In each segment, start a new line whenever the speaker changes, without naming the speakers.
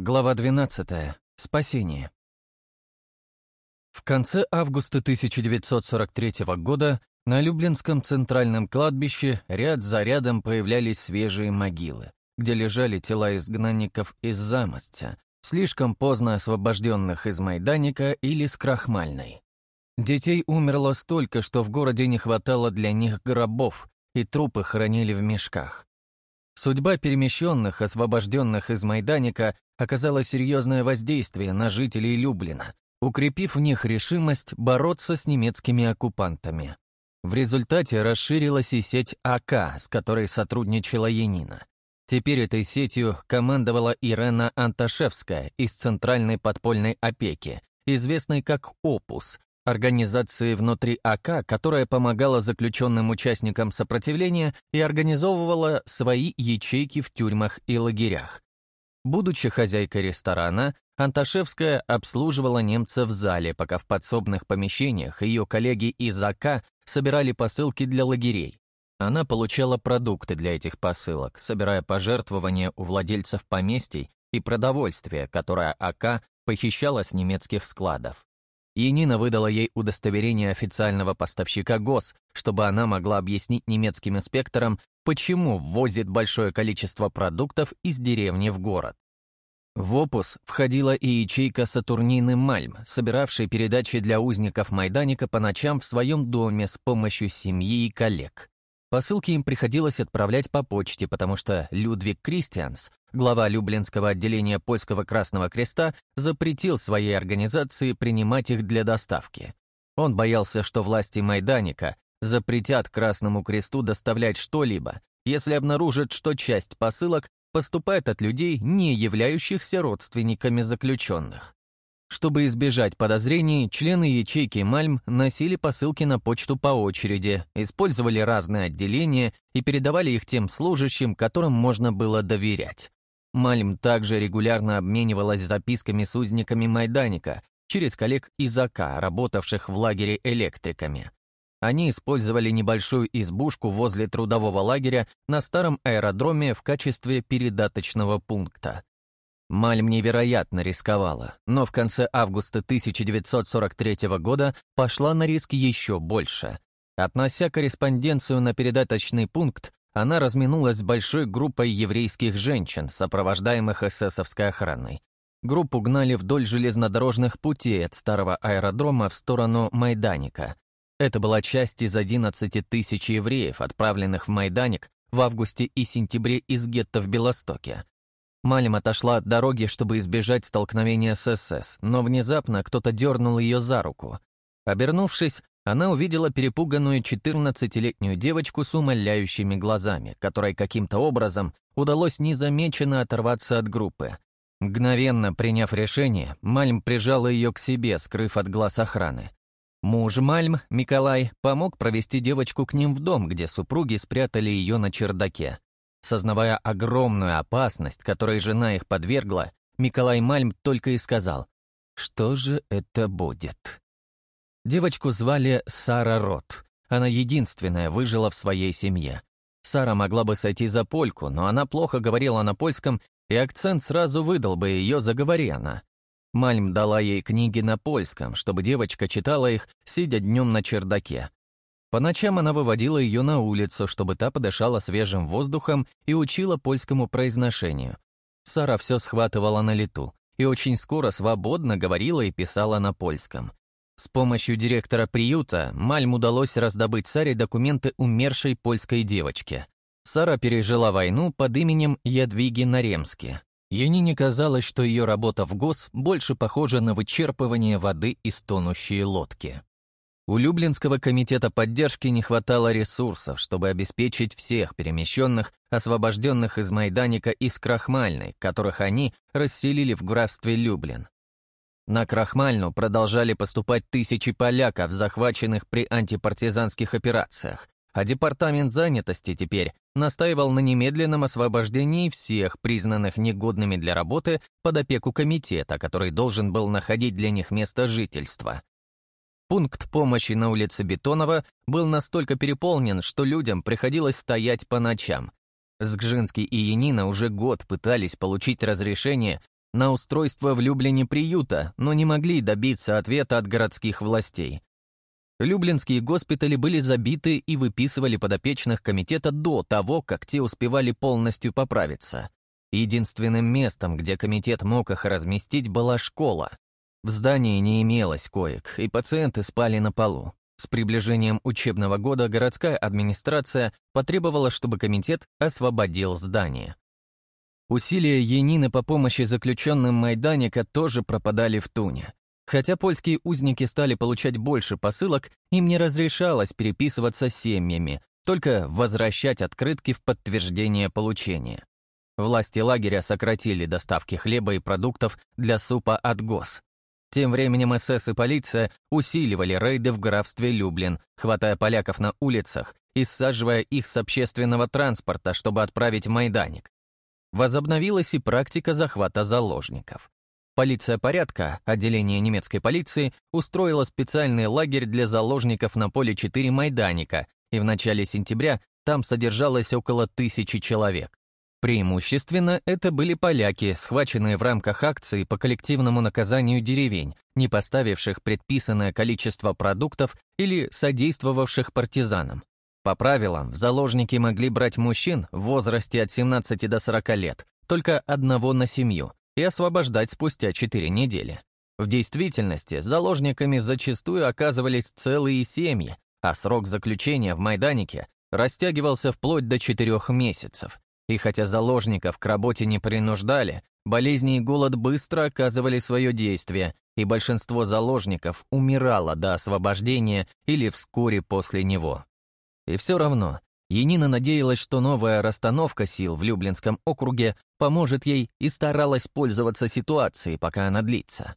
Глава 12. Спасение. В конце августа 1943 года на Люблинском центральном кладбище ряд за рядом появлялись свежие могилы, где лежали тела изгнанников из Замостя, слишком поздно освобожденных из Майданика или с Крахмальной. Детей умерло столько, что в городе не хватало для них гробов, и трупы хранили в мешках. Судьба перемещенных, освобожденных из Майданика, оказала серьезное воздействие на жителей Люблина, укрепив в них решимость бороться с немецкими оккупантами. В результате расширилась и сеть АК, с которой сотрудничала Янина. Теперь этой сетью командовала Ирена Анташевская из Центральной подпольной опеки, известной как «Опус», организации внутри АК, которая помогала заключенным участникам сопротивления и организовывала свои ячейки в тюрьмах и лагерях. Будучи хозяйкой ресторана, Анташевская обслуживала немцев в зале, пока в подсобных помещениях ее коллеги из АК собирали посылки для лагерей. Она получала продукты для этих посылок, собирая пожертвования у владельцев поместий и продовольствие, которое АК похищала с немецких складов. Янина выдала ей удостоверение официального поставщика ГОС, чтобы она могла объяснить немецким инспекторам, почему ввозит большое количество продуктов из деревни в город. В опус входила и ячейка Сатурнины Мальм, собиравшей передачи для узников Майданика по ночам в своем доме с помощью семьи и коллег. Посылки им приходилось отправлять по почте, потому что Людвиг Кристианс, глава Люблинского отделения Польского Красного Креста, запретил своей организации принимать их для доставки. Он боялся, что власти Майданика запретят Красному Кресту доставлять что-либо, если обнаружат, что часть посылок поступает от людей, не являющихся родственниками заключенных. Чтобы избежать подозрений, члены ячейки Мальм носили посылки на почту по очереди, использовали разные отделения и передавали их тем служащим, которым можно было доверять. Мальм также регулярно обменивалась записками с узниками Майданика через коллег из АК, работавших в лагере электриками. Они использовали небольшую избушку возле трудового лагеря на старом аэродроме в качестве передаточного пункта. Мальм невероятно рисковала, но в конце августа 1943 года пошла на риск еще больше. Относя корреспонденцию на передаточный пункт, она разминулась с большой группой еврейских женщин, сопровождаемых эсэсовской охраной. Группу гнали вдоль железнодорожных путей от старого аэродрома в сторону Майданика. Это была часть из 11 тысяч евреев, отправленных в Майданик в августе и сентябре из гетто в Белостоке. Малим отошла от дороги, чтобы избежать столкновения с СС, но внезапно кто-то дернул ее за руку. Обернувшись, она увидела перепуганную 14-летнюю девочку с умоляющими глазами, которой каким-то образом удалось незамеченно оторваться от группы. Мгновенно приняв решение, Мальм прижала ее к себе, скрыв от глаз охраны. Муж Мальм, Миколай, помог провести девочку к ним в дом, где супруги спрятали ее на чердаке. Сознавая огромную опасность, которой жена их подвергла, Миколай Мальм только и сказал, «Что же это будет?» Девочку звали Сара Рот. Она единственная выжила в своей семье. Сара могла бы сойти за польку, но она плохо говорила на польском, и акцент сразу выдал бы ее, заговори она. Мальм дала ей книги на польском, чтобы девочка читала их, сидя днем на чердаке. По ночам она выводила ее на улицу, чтобы та подышала свежим воздухом и учила польскому произношению. Сара все схватывала на лету и очень скоро свободно говорила и писала на польском. С помощью директора приюта Мальм удалось раздобыть Саре документы умершей польской девочки. Сара пережила войну под именем Ядвиги Наремски. Янине казалось, что ее работа в ГОС больше похожа на вычерпывание воды из тонущей лодки. У Люблинского комитета поддержки не хватало ресурсов, чтобы обеспечить всех перемещенных, освобожденных из Майданика из Крахмальной, которых они расселили в графстве Люблин. На Крахмальну продолжали поступать тысячи поляков, захваченных при антипартизанских операциях, а департамент занятости теперь настаивал на немедленном освобождении всех, признанных негодными для работы, под опеку комитета, который должен был находить для них место жительства. Пункт помощи на улице Бетонова был настолько переполнен, что людям приходилось стоять по ночам. Сгжинский и Янина уже год пытались получить разрешение на устройство в Люблине приюта, но не могли добиться ответа от городских властей. Люблинские госпитали были забиты и выписывали подопечных комитета до того, как те успевали полностью поправиться. Единственным местом, где комитет мог их разместить, была школа. В здании не имелось коек, и пациенты спали на полу. С приближением учебного года городская администрация потребовала, чтобы комитет освободил здание. Усилия Янины по помощи заключенным Майданика тоже пропадали в туне. Хотя польские узники стали получать больше посылок, им не разрешалось переписываться семьями, только возвращать открытки в подтверждение получения. Власти лагеря сократили доставки хлеба и продуктов для супа от ГОС. Тем временем СС и полиция усиливали рейды в графстве Люблин, хватая поляков на улицах и саживая их с общественного транспорта, чтобы отправить в Майданик. Возобновилась и практика захвата заложников. Полиция порядка, отделение немецкой полиции, устроила специальный лагерь для заложников на поле 4 Майданика, и в начале сентября там содержалось около тысячи человек. Преимущественно это были поляки, схваченные в рамках акции по коллективному наказанию деревень, не поставивших предписанное количество продуктов или содействовавших партизанам. По правилам, в заложники могли брать мужчин в возрасте от 17 до 40 лет, только одного на семью, и освобождать спустя 4 недели. В действительности, заложниками зачастую оказывались целые семьи, а срок заключения в Майданике растягивался вплоть до 4 месяцев. И хотя заложников к работе не принуждали, болезни и голод быстро оказывали свое действие, и большинство заложников умирало до освобождения или вскоре после него. И все равно, Енина надеялась, что новая расстановка сил в Люблинском округе поможет ей и старалась пользоваться ситуацией, пока она длится.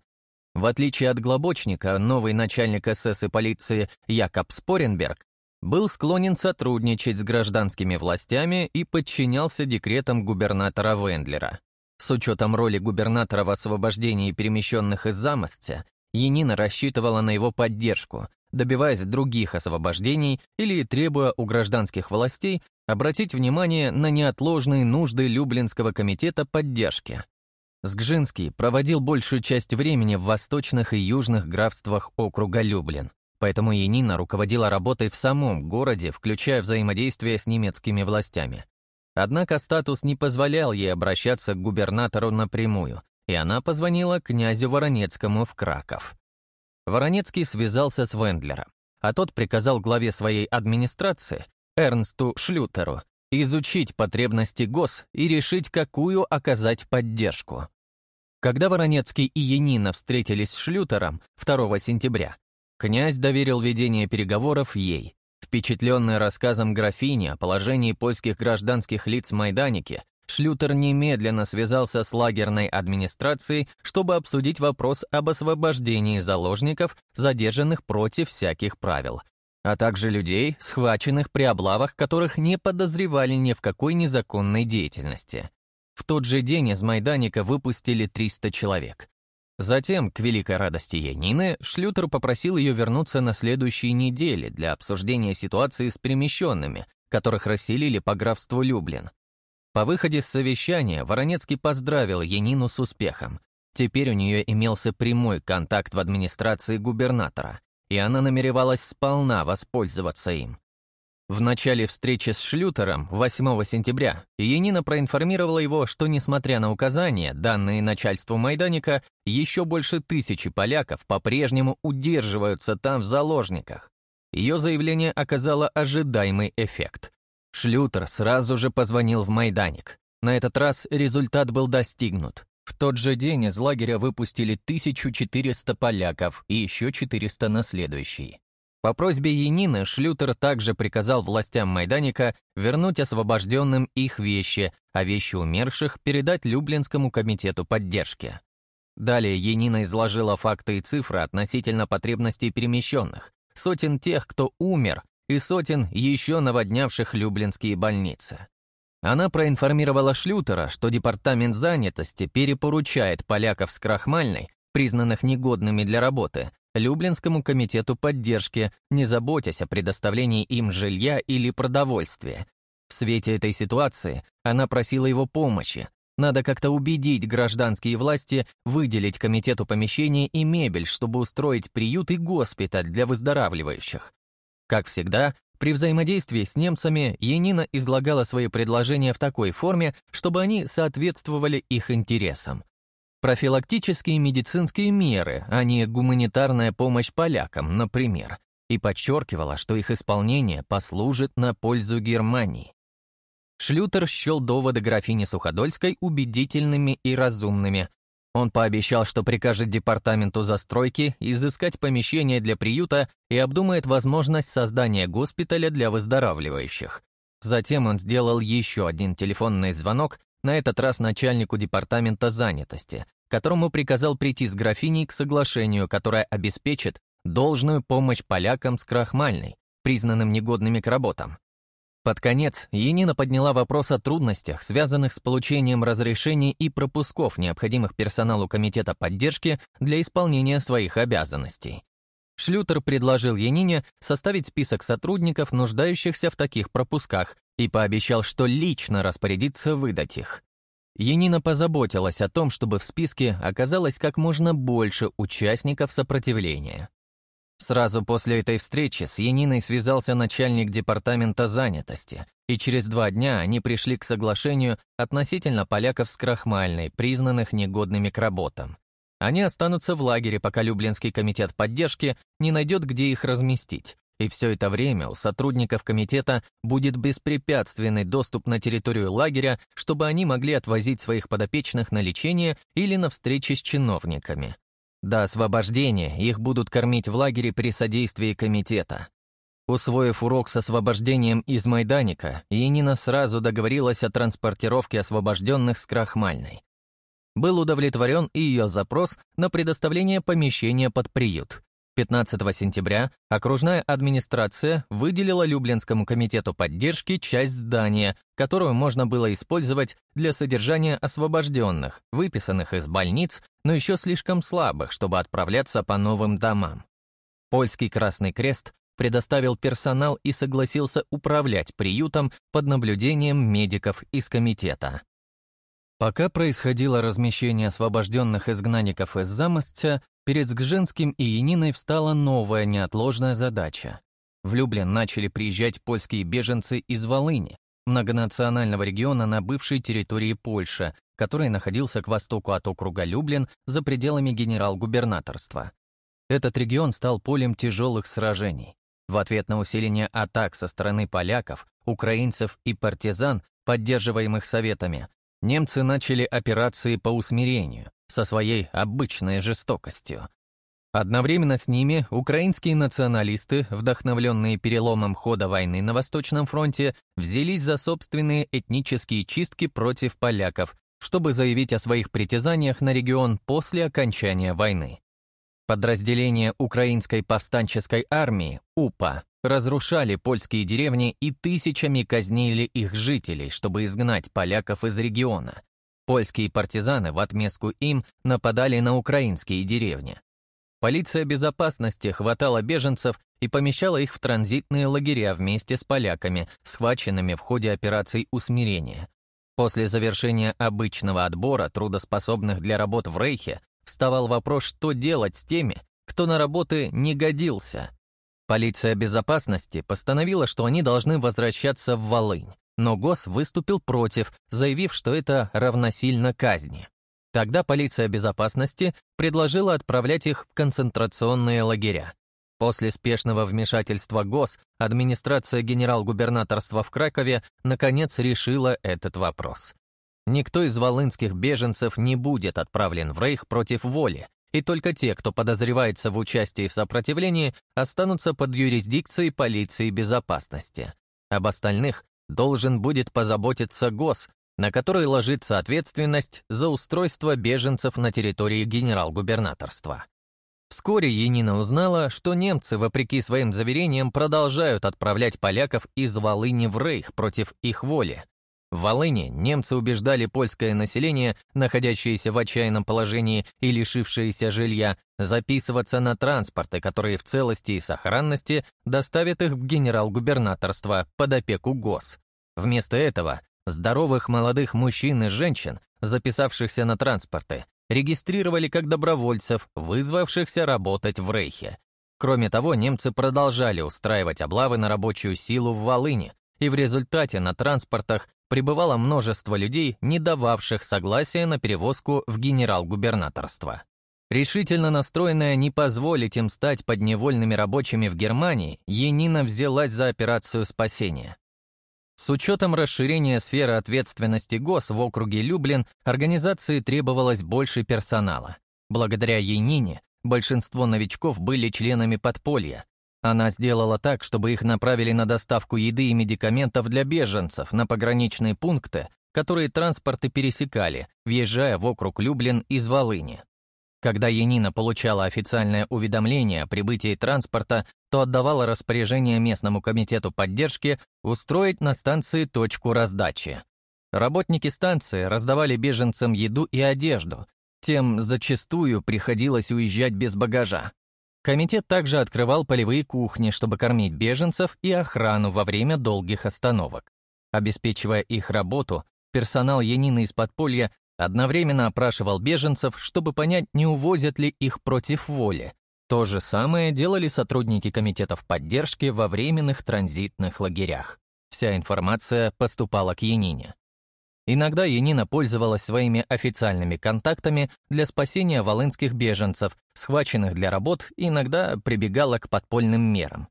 В отличие от Глобочника, новый начальник СС и полиции Якоб Споренберг был склонен сотрудничать с гражданскими властями и подчинялся декретам губернатора Вендлера. С учетом роли губернатора в освобождении перемещенных из замостя, Енина рассчитывала на его поддержку, добиваясь других освобождений или требуя у гражданских властей обратить внимание на неотложные нужды Люблинского комитета поддержки. Сгжинский проводил большую часть времени в восточных и южных графствах округа Люблин, поэтому Янина руководила работой в самом городе, включая взаимодействие с немецкими властями. Однако статус не позволял ей обращаться к губернатору напрямую, и она позвонила князю Воронецкому в Краков. Воронецкий связался с Вендлером, а тот приказал главе своей администрации, Эрнсту Шлютеру, изучить потребности ГОС и решить, какую оказать поддержку. Когда Воронецкий и Янина встретились с Шлютером 2 сентября, князь доверил ведение переговоров ей. Впечатленный рассказом графини о положении польских гражданских лиц в Майданике, Шлютер немедленно связался с лагерной администрацией, чтобы обсудить вопрос об освобождении заложников, задержанных против всяких правил, а также людей, схваченных при облавах, которых не подозревали ни в какой незаконной деятельности. В тот же день из Майданика выпустили 300 человек. Затем, к великой радости Янины, Шлютер попросил ее вернуться на следующей неделе для обсуждения ситуации с перемещенными, которых расселили по графству Люблин. По выходе с совещания Воронецкий поздравил Янину с успехом. Теперь у нее имелся прямой контакт в администрации губернатора, и она намеревалась сполна воспользоваться им. В начале встречи с Шлютером 8 сентября Янина проинформировала его, что, несмотря на указания, данные начальству Майданика, еще больше тысячи поляков по-прежнему удерживаются там в заложниках. Ее заявление оказало ожидаемый эффект. Шлютер сразу же позвонил в Майданик. На этот раз результат был достигнут. В тот же день из лагеря выпустили 1400 поляков и еще 400 на следующий. По просьбе Янины Шлютер также приказал властям Майданика вернуть освобожденным их вещи, а вещи умерших передать Люблинскому комитету поддержки. Далее Янина изложила факты и цифры относительно потребностей перемещенных, сотен тех, кто умер, и сотен еще наводнявших люблинские больницы. Она проинформировала Шлютера, что департамент занятости перепоручает поляков с Крахмальной, признанных негодными для работы, Люблинскому комитету поддержки, не заботясь о предоставлении им жилья или продовольствия. В свете этой ситуации она просила его помощи, Надо как-то убедить гражданские власти выделить комитету помещение и мебель, чтобы устроить приют и госпиталь для выздоравливающих. Как всегда, при взаимодействии с немцами Янина излагала свои предложения в такой форме, чтобы они соответствовали их интересам. Профилактические медицинские меры, а не гуманитарная помощь полякам, например, и подчеркивала, что их исполнение послужит на пользу Германии. Шлютер счел доводы графини Суходольской убедительными и разумными. Он пообещал, что прикажет департаменту застройки изыскать помещение для приюта и обдумает возможность создания госпиталя для выздоравливающих. Затем он сделал еще один телефонный звонок, на этот раз начальнику департамента занятости, которому приказал прийти с графиней к соглашению, которое обеспечит должную помощь полякам с крахмальной, признанным негодными к работам. Под конец Енина подняла вопрос о трудностях, связанных с получением разрешений и пропусков, необходимых персоналу Комитета поддержки для исполнения своих обязанностей. Шлютер предложил Янине составить список сотрудников, нуждающихся в таких пропусках, и пообещал, что лично распорядится выдать их. Янина позаботилась о том, чтобы в списке оказалось как можно больше участников сопротивления. Сразу после этой встречи с Яниной связался начальник департамента занятости, и через два дня они пришли к соглашению относительно поляков с крахмальной, признанных негодными к работам. Они останутся в лагере, пока Люблинский комитет поддержки не найдет, где их разместить. И все это время у сотрудников комитета будет беспрепятственный доступ на территорию лагеря, чтобы они могли отвозить своих подопечных на лечение или на встречи с чиновниками. До освобождения их будут кормить в лагере при содействии комитета. Усвоив урок с освобождением из Майданика, Янина сразу договорилась о транспортировке освобожденных с Крахмальной. Был удовлетворен и ее запрос на предоставление помещения под приют. 15 сентября окружная администрация выделила Люблинскому комитету поддержки часть здания, которую можно было использовать для содержания освобожденных, выписанных из больниц, но еще слишком слабых, чтобы отправляться по новым домам. Польский Красный Крест предоставил персонал и согласился управлять приютом под наблюдением медиков из комитета. Пока происходило размещение освобожденных изгнанников из замостя, Перед Сгженским и Яниной встала новая неотложная задача. В Люблин начали приезжать польские беженцы из Волыни, многонационального региона на бывшей территории Польши, который находился к востоку от округа Люблин за пределами генерал-губернаторства. Этот регион стал полем тяжелых сражений. В ответ на усиление атак со стороны поляков, украинцев и партизан, поддерживаемых советами, немцы начали операции по усмирению, со своей обычной жестокостью. Одновременно с ними украинские националисты, вдохновленные переломом хода войны на Восточном фронте, взялись за собственные этнические чистки против поляков, чтобы заявить о своих притязаниях на регион после окончания войны. Подразделения Украинской повстанческой армии, УПА, разрушали польские деревни и тысячами казнили их жителей, чтобы изгнать поляков из региона. Польские партизаны в отместку им нападали на украинские деревни. Полиция безопасности хватала беженцев и помещала их в транзитные лагеря вместе с поляками, схваченными в ходе операций усмирения. После завершения обычного отбора трудоспособных для работ в Рейхе вставал вопрос, что делать с теми, кто на работы не годился. Полиция безопасности постановила, что они должны возвращаться в Волынь но ГОС выступил против, заявив, что это равносильно казни. Тогда полиция безопасности предложила отправлять их в концентрационные лагеря. После спешного вмешательства ГОС администрация генерал-губернаторства в Кракове наконец решила этот вопрос. Никто из волынских беженцев не будет отправлен в Рейх против воли, и только те, кто подозревается в участии в сопротивлении, останутся под юрисдикцией полиции безопасности. Об остальных должен будет позаботиться ГОС, на который ложится ответственность за устройство беженцев на территории генерал-губернаторства. Вскоре Енина узнала, что немцы, вопреки своим заверениям, продолжают отправлять поляков из Волыни в Рейх против их воли. В Волыне немцы убеждали польское население, находящееся в отчаянном положении и лишившееся жилья, записываться на транспорты, которые в целости и сохранности доставят их в генерал-губернаторство под опеку ГОС. Вместо этого здоровых молодых мужчин и женщин записавшихся на транспорты, регистрировали как добровольцев, вызвавшихся работать в Рейхе. Кроме того, немцы продолжали устраивать облавы на рабочую силу в Волыне, и в результате на транспортах прибывало множество людей, не дававших согласия на перевозку в генерал-губернаторство. Решительно настроенная не позволить им стать подневольными рабочими в Германии, Енина взялась за операцию спасения. С учетом расширения сферы ответственности ГОС в округе Люблин, организации требовалось больше персонала. Благодаря Енине большинство новичков были членами подполья. Она сделала так, чтобы их направили на доставку еды и медикаментов для беженцев на пограничные пункты, которые транспорты пересекали, въезжая в округ Люблин из Волыни. Когда Янина получала официальное уведомление о прибытии транспорта, то отдавала распоряжение местному комитету поддержки устроить на станции точку раздачи. Работники станции раздавали беженцам еду и одежду, тем зачастую приходилось уезжать без багажа. Комитет также открывал полевые кухни, чтобы кормить беженцев и охрану во время долгих остановок. Обеспечивая их работу, персонал Янины из подполья Одновременно опрашивал беженцев, чтобы понять, не увозят ли их против воли. То же самое делали сотрудники комитетов поддержки во временных транзитных лагерях. Вся информация поступала к Янине. Иногда Янина пользовалась своими официальными контактами для спасения волынских беженцев, схваченных для работ, иногда прибегала к подпольным мерам.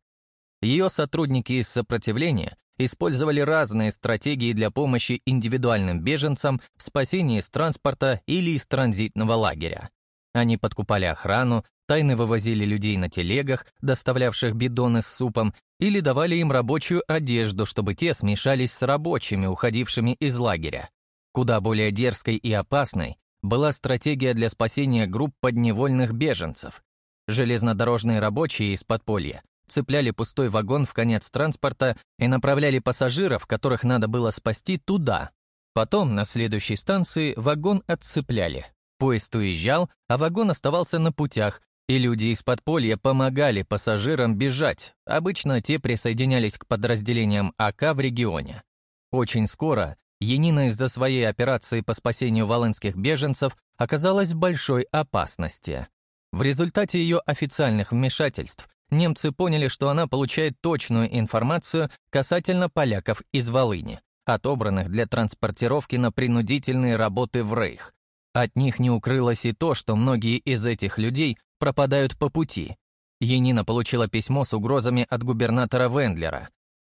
Ее сотрудники из сопротивления использовали разные стратегии для помощи индивидуальным беженцам в спасении из транспорта или из транзитного лагеря. Они подкупали охрану, тайно вывозили людей на телегах, доставлявших бидоны с супом, или давали им рабочую одежду, чтобы те смешались с рабочими, уходившими из лагеря. Куда более дерзкой и опасной была стратегия для спасения групп подневольных беженцев. Железнодорожные рабочие из подполья цепляли пустой вагон в конец транспорта и направляли пассажиров, которых надо было спасти, туда. Потом на следующей станции вагон отцепляли. Поезд уезжал, а вагон оставался на путях, и люди из подполья помогали пассажирам бежать. Обычно те присоединялись к подразделениям АК в регионе. Очень скоро Енина из-за своей операции по спасению волынских беженцев оказалась в большой опасности. В результате ее официальных вмешательств немцы поняли, что она получает точную информацию касательно поляков из Волыни, отобранных для транспортировки на принудительные работы в Рейх. От них не укрылось и то, что многие из этих людей пропадают по пути. Енина получила письмо с угрозами от губернатора Вендлера.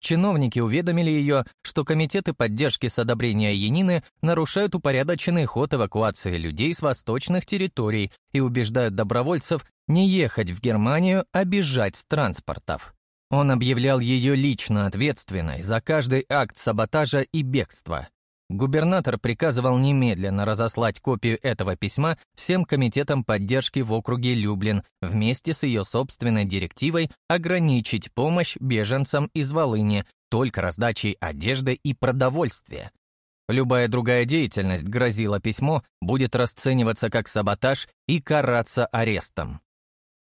Чиновники уведомили ее, что комитеты поддержки с одобрения Янины нарушают упорядоченный ход эвакуации людей с восточных территорий и убеждают добровольцев не ехать в Германию, а бежать с транспортов. Он объявлял ее лично ответственной за каждый акт саботажа и бегства. Губернатор приказывал немедленно разослать копию этого письма всем комитетам поддержки в округе Люблин вместе с ее собственной директивой ограничить помощь беженцам из Волыни только раздачей одежды и продовольствия. Любая другая деятельность, грозила письмо, будет расцениваться как саботаж и караться арестом.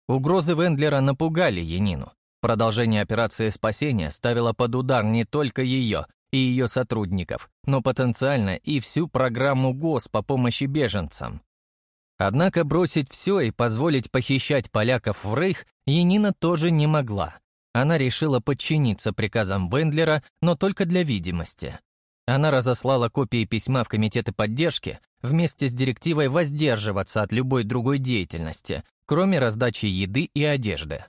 Угрозы Вендлера напугали Янину. Продолжение операции спасения ставило под удар не только ее и ее сотрудников, но потенциально и всю программу ГОС по помощи беженцам. Однако бросить все и позволить похищать поляков в Рейх Янина тоже не могла. Она решила подчиниться приказам Вендлера, но только для видимости. Она разослала копии письма в комитеты поддержки вместе с директивой воздерживаться от любой другой деятельности, кроме раздачи еды и одежды.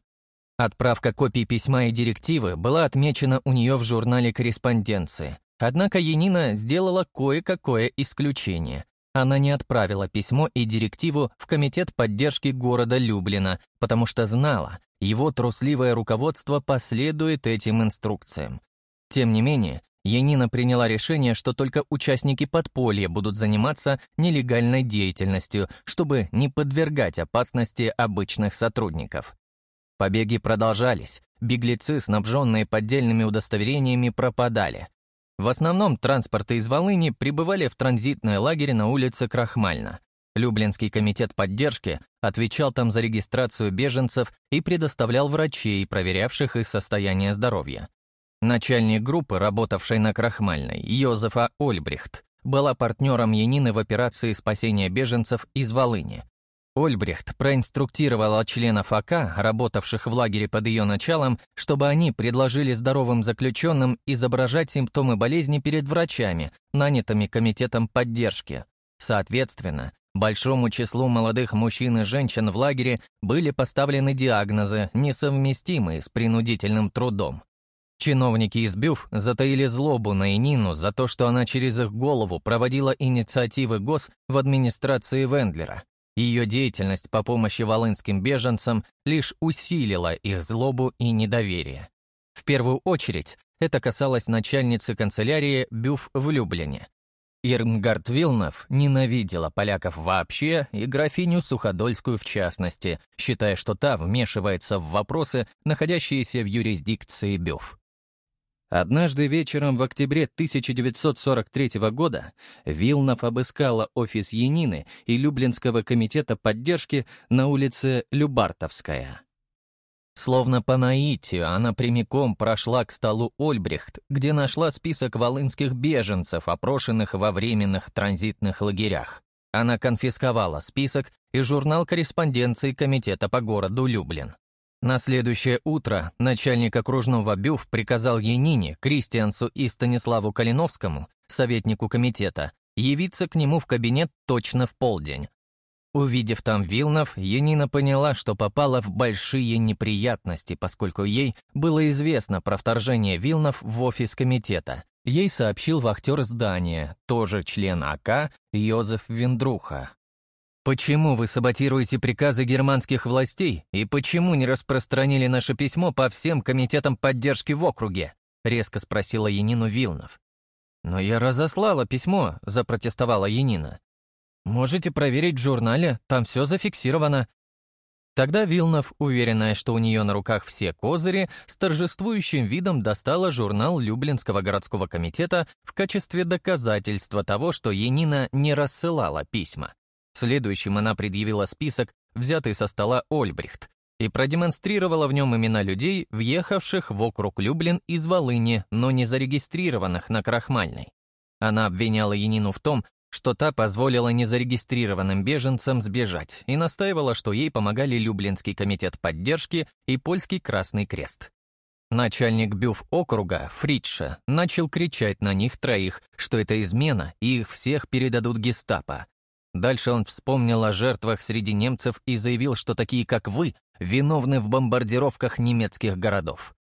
Отправка копий письма и директивы была отмечена у нее в журнале корреспонденции. Однако Янина сделала кое-какое исключение. Она не отправила письмо и директиву в Комитет поддержки города Люблина, потому что знала, его трусливое руководство последует этим инструкциям. Тем не менее, Янина приняла решение, что только участники подполья будут заниматься нелегальной деятельностью, чтобы не подвергать опасности обычных сотрудников. Побеги продолжались, беглецы, снабженные поддельными удостоверениями, пропадали. В основном транспорты из Волыни прибывали в транзитный лагерь на улице Крахмальна. Люблинский комитет поддержки отвечал там за регистрацию беженцев и предоставлял врачей, проверявших их состояние здоровья. Начальник группы, работавшей на Крахмальной, Йозефа Ольбрихт, была партнером Янины в операции спасения беженцев из Волыни. Ольбрехт проинструктировала членов АК, работавших в лагере под ее началом, чтобы они предложили здоровым заключенным изображать симптомы болезни перед врачами, нанятыми комитетом поддержки. Соответственно, большому числу молодых мужчин и женщин в лагере были поставлены диагнозы, несовместимые с принудительным трудом. Чиновники из БЮФ затаили злобу на Инину за то, что она через их голову проводила инициативы ГОС в администрации Вендлера. Ее деятельность по помощи волынским беженцам лишь усилила их злобу и недоверие. В первую очередь это касалось начальницы канцелярии БЮФ в Люблине. Ирмгард Вилнов ненавидела поляков вообще и графиню Суходольскую в частности, считая, что та вмешивается в вопросы, находящиеся в юрисдикции БЮФ. Однажды вечером в октябре 1943 года Вилнов обыскала офис Янины и Люблинского комитета поддержки на улице Любартовская. Словно по наитию она прямиком прошла к столу Ольбрихт, где нашла список волынских беженцев, опрошенных во временных транзитных лагерях. Она конфисковала список и журнал корреспонденции комитета по городу Люблин. На следующее утро начальник окружного БЮФ приказал Янине, Кристиансу и Станиславу Калиновскому, советнику комитета, явиться к нему в кабинет точно в полдень. Увидев там Вилнов, Янина поняла, что попала в большие неприятности, поскольку ей было известно про вторжение Вилнов в офис комитета. Ей сообщил вахтер здания, тоже член АК, Йозеф Виндруха. «Почему вы саботируете приказы германских властей и почему не распространили наше письмо по всем комитетам поддержки в округе?» — резко спросила Янину Вилнов. «Но я разослала письмо», — запротестовала Янина. «Можете проверить в журнале, там все зафиксировано». Тогда Вилнов, уверенная, что у нее на руках все козыри, с торжествующим видом достала журнал Люблинского городского комитета в качестве доказательства того, что Янина не рассылала письма. Следующим она предъявила список, взятый со стола Ольбрихт, и продемонстрировала в нем имена людей, въехавших в округ Люблин из Волыни, но не зарегистрированных на Крахмальной. Она обвиняла Янину в том, что та позволила незарегистрированным беженцам сбежать и настаивала, что ей помогали Люблинский комитет поддержки и Польский Красный Крест. Начальник бюф округа, Фридша, начал кричать на них троих, что это измена, и их всех передадут гестапо, Дальше он вспомнил о жертвах среди немцев и заявил, что такие, как вы, виновны в бомбардировках немецких городов.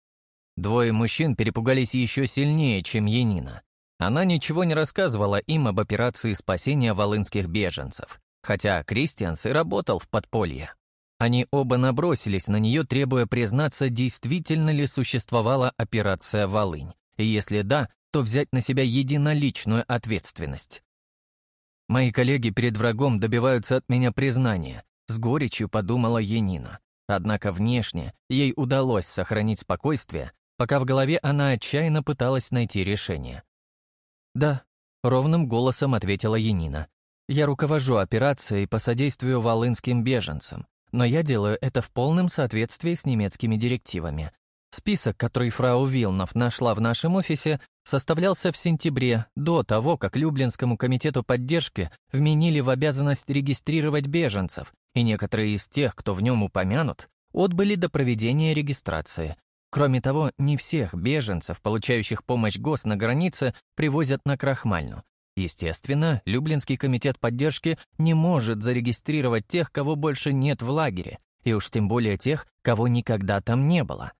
Двое мужчин перепугались еще сильнее, чем Янина. Она ничего не рассказывала им об операции спасения волынских беженцев, хотя Кристианс и работал в подполье. Они оба набросились на нее, требуя признаться, действительно ли существовала операция «Волынь», и если да, то взять на себя единоличную ответственность. Мои коллеги перед врагом добиваются от меня признания, с горечью подумала Енина. Однако внешне ей удалось сохранить спокойствие, пока в голове она отчаянно пыталась найти решение. «Да», — ровным голосом ответила Енина. «Я руковожу операцией по содействию волынским беженцам, но я делаю это в полном соответствии с немецкими директивами. Список, который фрау Вилнов нашла в нашем офисе, составлялся в сентябре, до того, как Люблинскому комитету поддержки вменили в обязанность регистрировать беженцев, и некоторые из тех, кто в нем упомянут, отбыли до проведения регистрации. Кроме того, не всех беженцев, получающих помощь ГОС на границе, привозят на Крахмальну. Естественно, Люблинский комитет поддержки не может зарегистрировать тех, кого больше нет в лагере, и уж тем более тех, кого никогда там не было.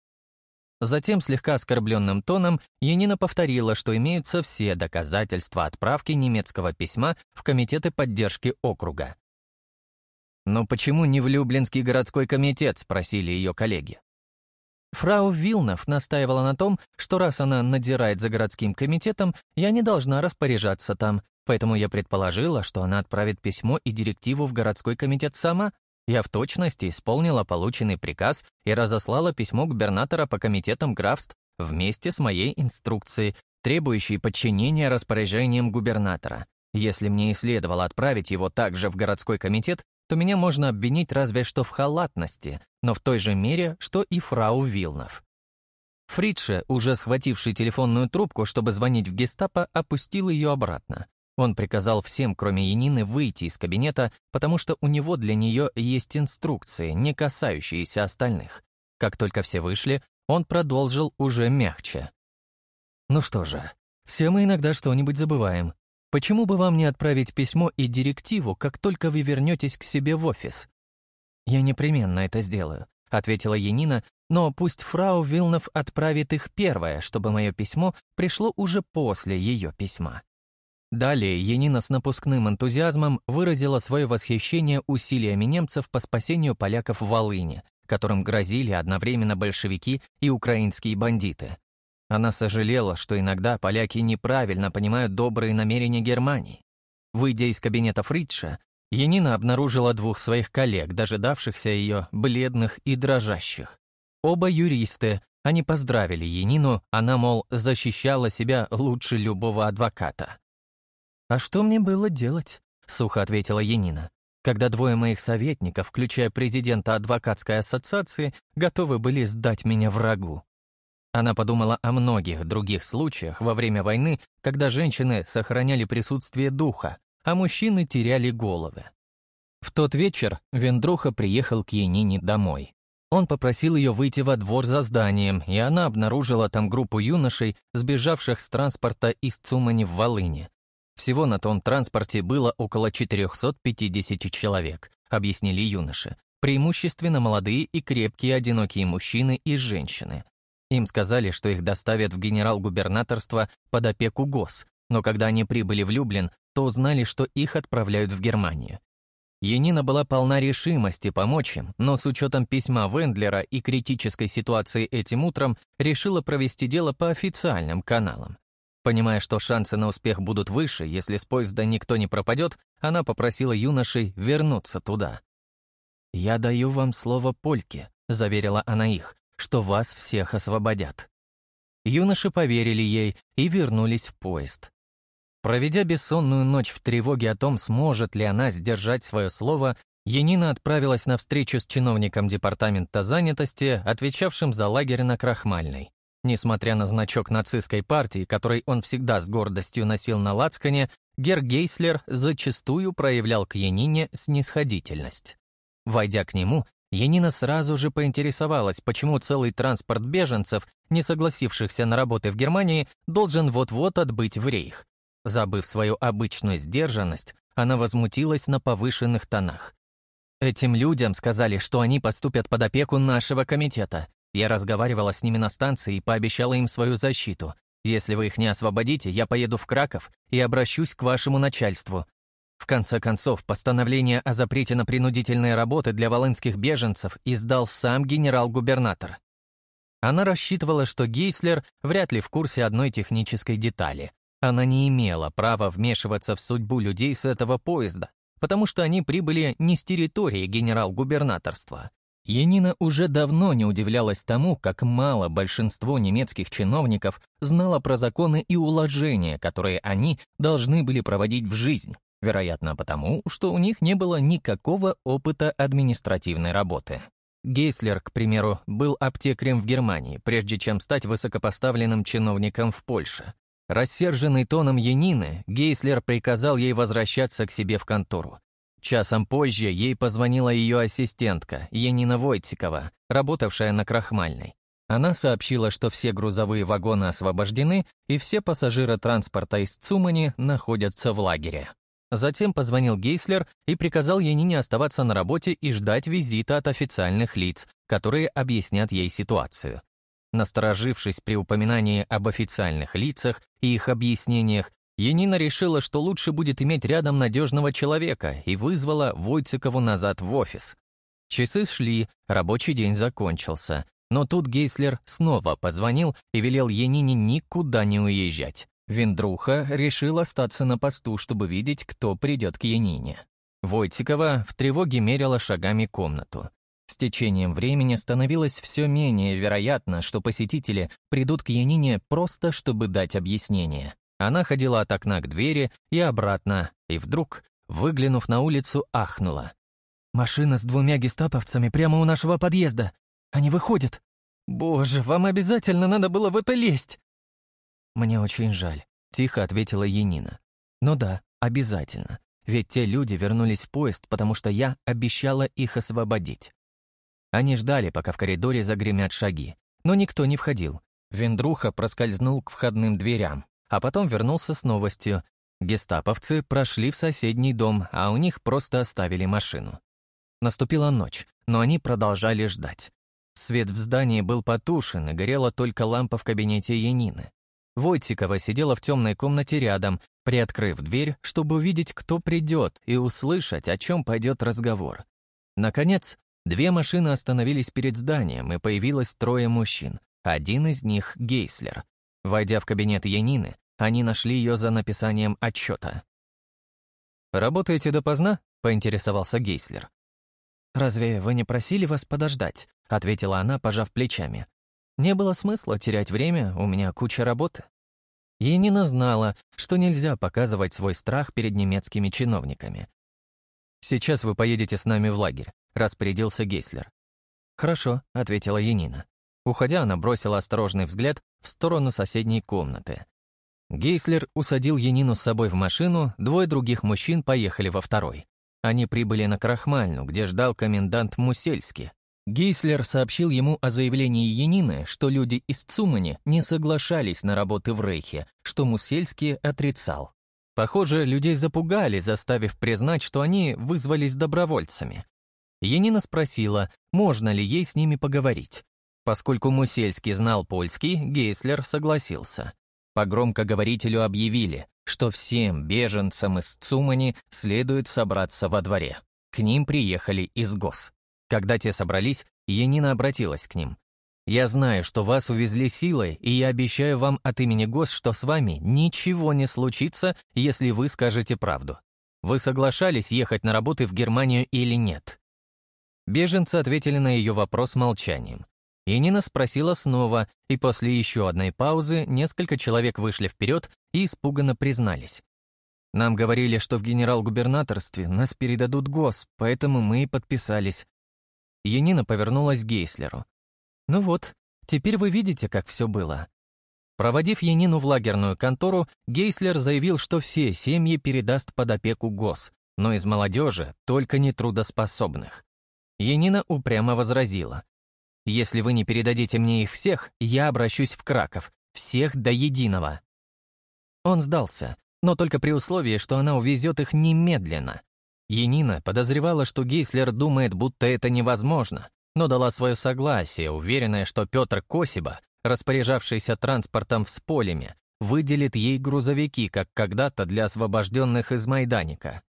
Затем, слегка оскорбленным тоном, Янина повторила, что имеются все доказательства отправки немецкого письма в комитеты поддержки округа. «Но почему не в Люблинский городской комитет?» — спросили ее коллеги. Фрау Вилнов настаивала на том, что раз она надирает за городским комитетом, я не должна распоряжаться там, поэтому я предположила, что она отправит письмо и директиву в городской комитет сама, я в точности исполнила полученный приказ и разослала письмо губернатора по комитетам графств вместе с моей инструкцией, требующей подчинения распоряжениям губернатора. Если мне и следовало отправить его также в городской комитет, то меня можно обвинить разве что в халатности, но в той же мере, что и фрау Вилнов. Фридше, уже схвативший телефонную трубку, чтобы звонить в гестапо, опустил ее обратно. Он приказал всем, кроме Янины, выйти из кабинета, потому что у него для нее есть инструкции, не касающиеся остальных. Как только все вышли, он продолжил уже мягче. «Ну что же, все мы иногда что-нибудь забываем. Почему бы вам не отправить письмо и директиву, как только вы вернетесь к себе в офис?» «Я непременно это сделаю», — ответила Янина, «но пусть фрау Вилнов отправит их первое, чтобы мое письмо пришло уже после ее письма». Далее Янина с напускным энтузиазмом выразила свое восхищение усилиями немцев по спасению поляков в Волыне, которым грозили одновременно большевики и украинские бандиты. Она сожалела, что иногда поляки неправильно понимают добрые намерения Германии. Выйдя из кабинета Фридша, Янина обнаружила двух своих коллег, дожидавшихся ее, бледных и дрожащих. Оба юристы, они поздравили Янину, она, мол, защищала себя лучше любого адвоката. «А что мне было делать?» — сухо ответила Янина. «Когда двое моих советников, включая президента адвокатской ассоциации, готовы были сдать меня врагу». Она подумала о многих других случаях во время войны, когда женщины сохраняли присутствие духа, а мужчины теряли головы. В тот вечер Вендруха приехал к Янине домой. Он попросил ее выйти во двор за зданием, и она обнаружила там группу юношей, сбежавших с транспорта из Цумани в Волыне. Всего на транспорте было около 450 человек, объяснили юноши. Преимущественно молодые и крепкие одинокие мужчины и женщины. Им сказали, что их доставят в генерал-губернаторство под опеку ГОС, но когда они прибыли в Люблин, то узнали, что их отправляют в Германию. Янина была полна решимости помочь им, но с учетом письма Вендлера и критической ситуации этим утром решила провести дело по официальным каналам. Понимая, что шансы на успех будут выше, если с поезда никто не пропадет, она попросила юношей вернуться туда. «Я даю вам слово Польке», — заверила она их, «что вас всех освободят». Юноши поверили ей и вернулись в поезд. Проведя бессонную ночь в тревоге о том, сможет ли она сдержать свое слово, Янина отправилась на встречу с чиновником департамента занятости, отвечавшим за лагерь на Крахмальной. Несмотря на значок нацистской партии, который он всегда с гордостью носил на лацкане, Гер Гейслер зачастую проявлял к Янине снисходительность. Войдя к нему, Янина сразу же поинтересовалась, почему целый транспорт беженцев, не согласившихся на работы в Германии, должен вот-вот отбыть в рейх. Забыв свою обычную сдержанность, она возмутилась на повышенных тонах. «Этим людям сказали, что они поступят под опеку нашего комитета. Я разговаривала с ними на станции и пообещала им свою защиту. Если вы их не освободите, я поеду в Краков и обращусь к вашему начальству. В конце концов, постановление о запрете на принудительные работы для волынских беженцев издал сам генерал-губернатор. Она рассчитывала, что Гейслер вряд ли в курсе одной технической детали. Она не имела права вмешиваться в судьбу людей с этого поезда, потому что они прибыли не с территории генерал-губернаторства. Янина уже давно не удивлялась тому, как мало большинство немецких чиновников знало про законы и уложения, которые они должны были проводить в жизнь, вероятно потому, что у них не было никакого опыта административной работы. Гейслер, к примеру, был аптекарем в Германии, прежде чем стать высокопоставленным чиновником в Польше. Рассерженный тоном Янины, Гейслер приказал ей возвращаться к себе в контору. Часом позже ей позвонила ее ассистентка, Янина Войтикова, работавшая на Крахмальной. Она сообщила, что все грузовые вагоны освобождены и все пассажиры транспорта из Цумани находятся в лагере. Затем позвонил Гейслер и приказал Янине оставаться на работе и ждать визита от официальных лиц, которые объяснят ей ситуацию. Насторожившись при упоминании об официальных лицах и их объяснениях, Янина решила, что лучше будет иметь рядом надежного человека и вызвала Войцикову назад в офис. Часы шли, рабочий день закончился, но тут Гейслер снова позвонил и велел Янине никуда не уезжать. Виндруха решил остаться на посту, чтобы видеть, кто придет к Янине. Войтикова в тревоге мерила шагами комнату. С течением времени становилось все менее вероятно, что посетители придут к Янине просто, чтобы дать объяснение. Она ходила от окна к двери и обратно, и вдруг, выглянув на улицу, ахнула. «Машина с двумя гестаповцами прямо у нашего подъезда. Они выходят. Боже, вам обязательно надо было в это лезть!» «Мне очень жаль», — тихо ответила Янина. «Ну да, Обязательно. Ведь те люди вернулись в поезд, потому что я обещала их освободить. Они ждали, пока в коридоре загремят шаги. Но никто не входил. Вендруха проскользнул к входным дверям, а потом вернулся с новостью. Гестаповцы прошли в соседний дом, а у них просто оставили машину. Наступила ночь, но они продолжали ждать. Свет в здании был потушен, и горела только лампа в кабинете Янины. Войтикова сидела в темной комнате рядом, приоткрыв дверь, чтобы увидеть, кто придет, и услышать, о чем пойдет разговор. Наконец, две машины остановились перед зданием, и появилось трое мужчин. Один из них — Гейслер. Войдя в кабинет Янины, они нашли ее за написанием отчета. «Работаете допоздна?» — поинтересовался Гейслер. «Разве вы не просили вас подождать?» — ответила она, пожав плечами. «Не было смысла терять время, у меня куча работы». Енина знала, что нельзя показывать свой страх перед немецкими чиновниками. «Сейчас вы поедете с нами в лагерь», — распорядился Гейслер. «Хорошо», — ответила Енина. Уходя, она бросила осторожный взгляд в сторону соседней комнаты. Гейслер усадил Енину с собой в машину, двое других мужчин поехали во второй. Они прибыли на Крахмальну, где ждал комендант Мусельский. Гейслер сообщил ему о заявлении Янины, что люди из Цумани не соглашались на работы в Рейхе, что Мусельский отрицал. Похоже, людей запугали, заставив признать, что они вызвались добровольцами. Янина спросила, можно ли ей с ними поговорить. Поскольку Мусельский знал польский, Гейслер согласился. По громкоговорителю объявили, что всем беженцам из Цумани следует собраться во дворе. К ним приехали из ГОС. Когда те собрались, Янина обратилась к ним. «Я знаю, что вас увезли силой, и я обещаю вам от имени ГОС, что с вами ничего не случится, если вы скажете правду. Вы соглашались ехать на работы в Германию или нет?» Беженцы ответили на ее вопрос молчанием. И Нина спросила снова, и после еще одной паузы несколько человек вышли вперед и испуганно признались. «Нам говорили, что в генерал-губернаторстве нас передадут ГОС, поэтому мы и подписались». Янина повернулась к Гейслеру. «Ну вот, теперь вы видите, как все было». Проводив Янину в лагерную контору, Гейслер заявил, что все семьи передаст под опеку ГОС, но из молодежи только нетрудоспособных. Янина упрямо возразила. Если вы не передадите мне их всех, я обращусь в Краков. Всех до единого». Он сдался, но только при условии, что она увезет их немедленно. Енина подозревала, что Гейслер думает, будто это невозможно, но дала свое согласие, уверенная, что Петр Косиба, распоряжавшийся транспортом в Сполеме, выделит ей грузовики, как когда-то для освобожденных из Майданика.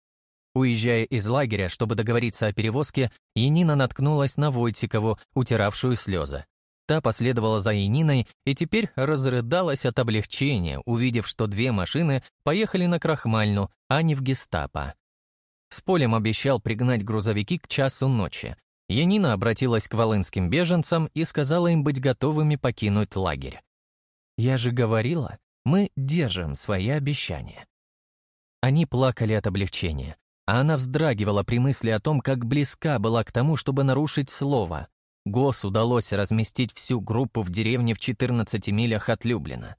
Уезжая из лагеря, чтобы договориться о перевозке, Янина наткнулась на Войтикову, утиравшую слезы. Та последовала за Яниной и теперь разрыдалась от облегчения, увидев, что две машины поехали на Крахмальну, а не в гестапо. С полем обещал пригнать грузовики к часу ночи. Янина обратилась к волынским беженцам и сказала им быть готовыми покинуть лагерь. «Я же говорила, мы держим свои обещания». Они плакали от облегчения а она вздрагивала при мысли о том, как близка была к тому, чтобы нарушить слово. ГОС удалось разместить всю группу в деревне в 14 милях от Люблина.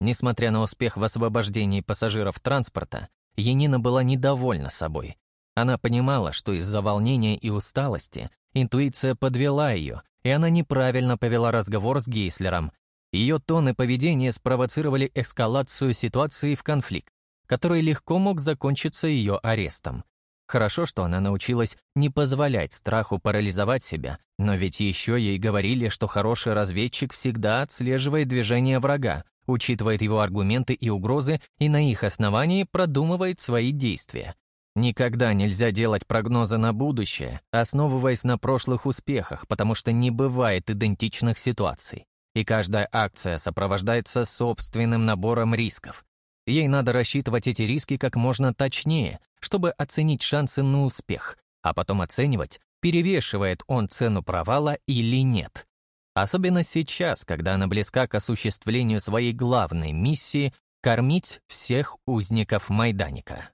Несмотря на успех в освобождении пассажиров транспорта, Янина была недовольна собой. Она понимала, что из-за волнения и усталости интуиция подвела ее, и она неправильно повела разговор с Гейслером. Ее тон и поведение спровоцировали эскалацию ситуации в конфликт, который легко мог закончиться ее арестом. Хорошо, что она научилась не позволять страху парализовать себя, но ведь еще ей говорили, что хороший разведчик всегда отслеживает движение врага, учитывает его аргументы и угрозы и на их основании продумывает свои действия. Никогда нельзя делать прогнозы на будущее, основываясь на прошлых успехах, потому что не бывает идентичных ситуаций. И каждая акция сопровождается собственным набором рисков. Ей надо рассчитывать эти риски как можно точнее, чтобы оценить шансы на успех, а потом оценивать, перевешивает он цену провала или нет. Особенно сейчас, когда она близка к осуществлению своей главной миссии — кормить всех узников Майданика.